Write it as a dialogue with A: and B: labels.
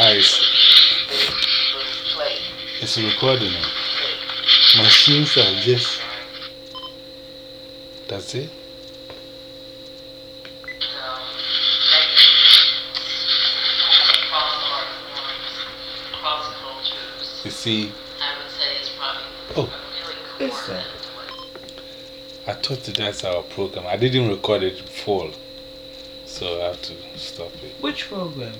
A: eyes. it's, recording. recording. Machines are just. That's it? You see, oh, I thought that that's our program. I didn't record it full, so I have to stop it.
B: Which program?